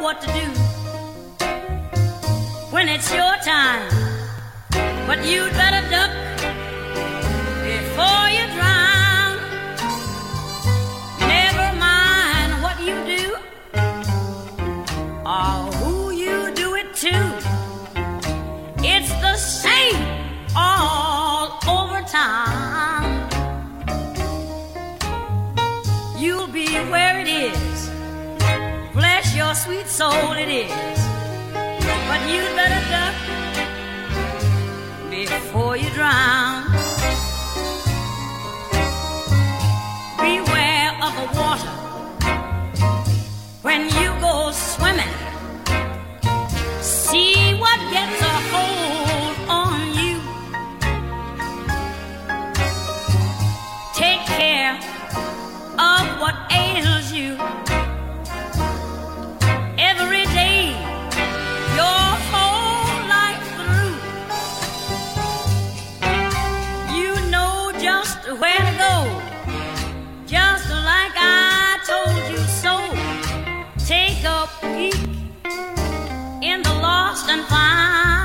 what to do when it's your time. But you'd better duck before you drown. Never mind what you do or who you do it to. It's the same all over time. You'll be where it is Sweet soul, it is. But you'd better duck before you drown. Beware of the water when you go swimming. Where to go. Just like I told you so. Take a peek in the lost and find.